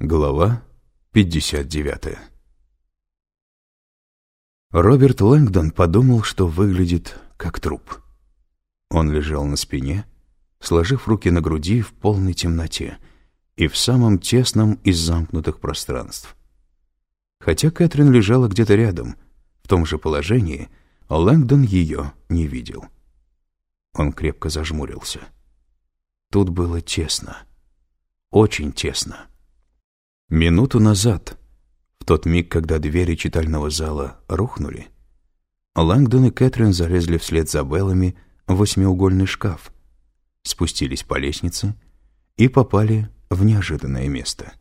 Глава 59 Роберт Лэнгдон подумал, что выглядит как труп. Он лежал на спине, сложив руки на груди в полной темноте и в самом тесном из замкнутых пространств. Хотя Кэтрин лежала где-то рядом, в том же положении, Лэнгдон ее не видел. Он крепко зажмурился. Тут было тесно. Очень тесно. Минуту назад, в тот миг, когда двери читального зала рухнули, Лэнгдон и Кэтрин залезли вслед за Беллами в восьмиугольный шкаф, спустились по лестнице и попали в неожиданное место.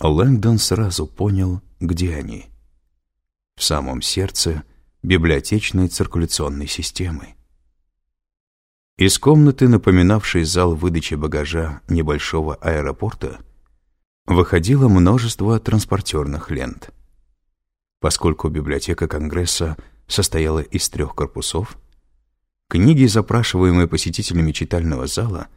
Лэнгдон сразу понял, где они. В самом сердце библиотечной циркуляционной системы. Из комнаты, напоминавшей зал выдачи багажа небольшого аэропорта, выходило множество транспортерных лент. Поскольку библиотека Конгресса состояла из трех корпусов, книги, запрашиваемые посетителями читального зала,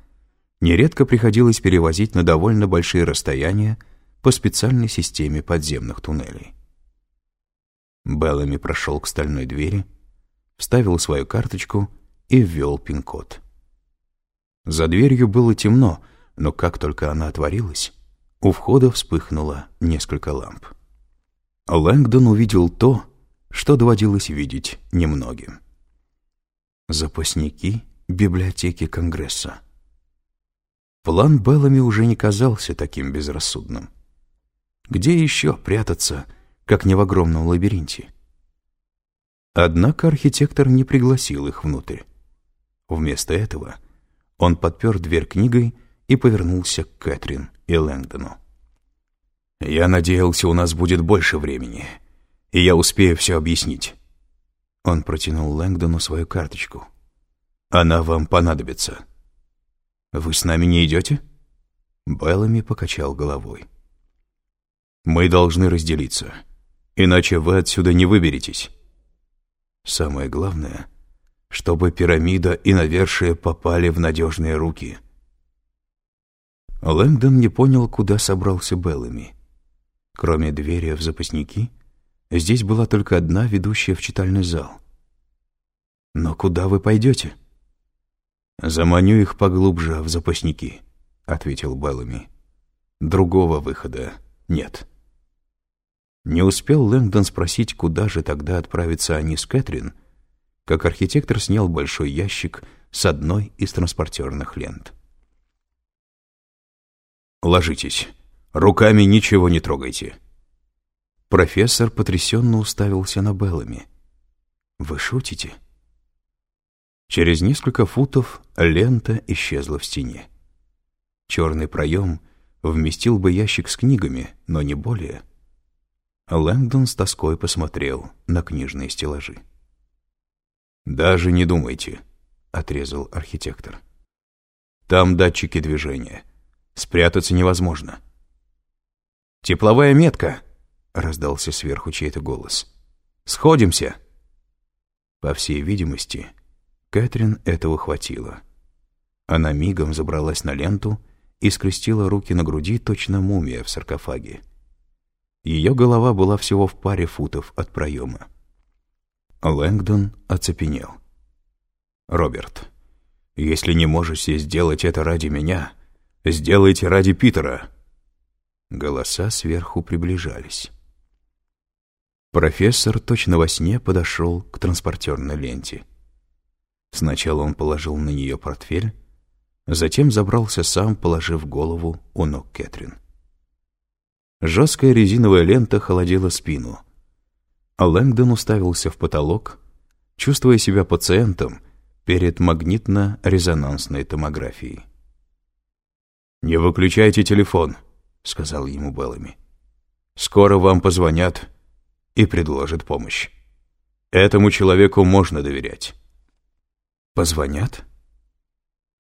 нередко приходилось перевозить на довольно большие расстояния по специальной системе подземных туннелей. Беллами прошел к стальной двери, вставил свою карточку и ввел пин-код. За дверью было темно, но как только она отворилась, у входа вспыхнуло несколько ламп. Лэнгдон увидел то, что доводилось видеть немногим. Запасники библиотеки Конгресса. План Беллами уже не казался таким безрассудным. Где еще прятаться, как не в огромном лабиринте? Однако архитектор не пригласил их внутрь. Вместо этого он подпер дверь книгой и повернулся к Кэтрин и Лэнгдону. «Я надеялся, у нас будет больше времени, и я успею все объяснить». Он протянул Лэнгдону свою карточку. «Она вам понадобится». «Вы с нами не идете?» Беллами покачал головой. «Мы должны разделиться, иначе вы отсюда не выберетесь. Самое главное, чтобы пирамида и навершие попали в надежные руки». Лэнгдон не понял, куда собрался Беллами. Кроме двери в запасники, здесь была только одна, ведущая в читальный зал. «Но куда вы пойдете?» «Заманю их поглубже в запасники», — ответил Беллами. «Другого выхода нет». Не успел Лэнгдон спросить, куда же тогда отправиться они с Кэтрин, как архитектор снял большой ящик с одной из транспортерных лент. «Ложитесь. Руками ничего не трогайте». Профессор потрясенно уставился на Беллами. «Вы шутите?» Через несколько футов лента исчезла в стене. Черный проем вместил бы ящик с книгами, но не более. Лэнгдон с тоской посмотрел на книжные стеллажи. «Даже не думайте», — отрезал архитектор. «Там датчики движения. Спрятаться невозможно. «Тепловая метка!» — раздался сверху чей-то голос. «Сходимся!» По всей видимости, Кэтрин этого хватило. Она мигом забралась на ленту и скрестила руки на груди, точно мумия в саркофаге. Ее голова была всего в паре футов от проема. Лэнгдон оцепенел. «Роберт, если не можете сделать это ради меня, Сделайте ради Питера!» Голоса сверху приближались. Профессор точно во сне подошел к транспортерной ленте. Сначала он положил на нее портфель, затем забрался сам, положив голову у ног Кэтрин. Жесткая резиновая лента холодила спину, а Лэнгдон уставился в потолок, чувствуя себя пациентом перед магнитно-резонансной томографией. «Не выключайте телефон», — сказал ему Беллами. «Скоро вам позвонят и предложат помощь. Этому человеку можно доверять». «Позвонят?»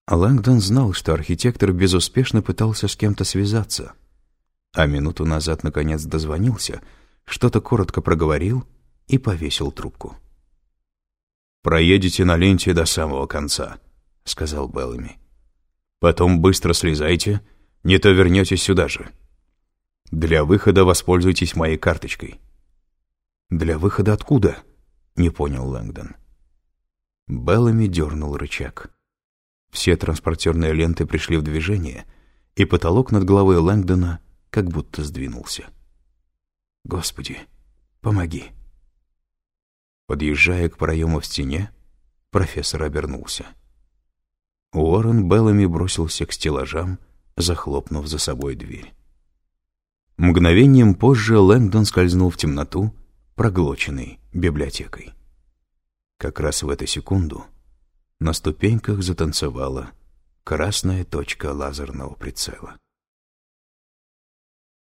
Лэнгдон знал, что архитектор безуспешно пытался с кем-то связаться, а минуту назад наконец дозвонился, что-то коротко проговорил и повесил трубку. «Проедете на ленте до самого конца», — сказал Беллами. Потом быстро слезайте, не то вернетесь сюда же. Для выхода воспользуйтесь моей карточкой». «Для выхода откуда?» — не понял Лэнгдон. Беллами дернул рычаг. Все транспортерные ленты пришли в движение, и потолок над головой Лэнгдона как будто сдвинулся. «Господи, помоги!» Подъезжая к проему в стене, профессор обернулся. Уоррен Беллами бросился к стеллажам, захлопнув за собой дверь. Мгновением позже Лэнгдон скользнул в темноту, проглоченный библиотекой. Как раз в эту секунду на ступеньках затанцевала красная точка лазерного прицела.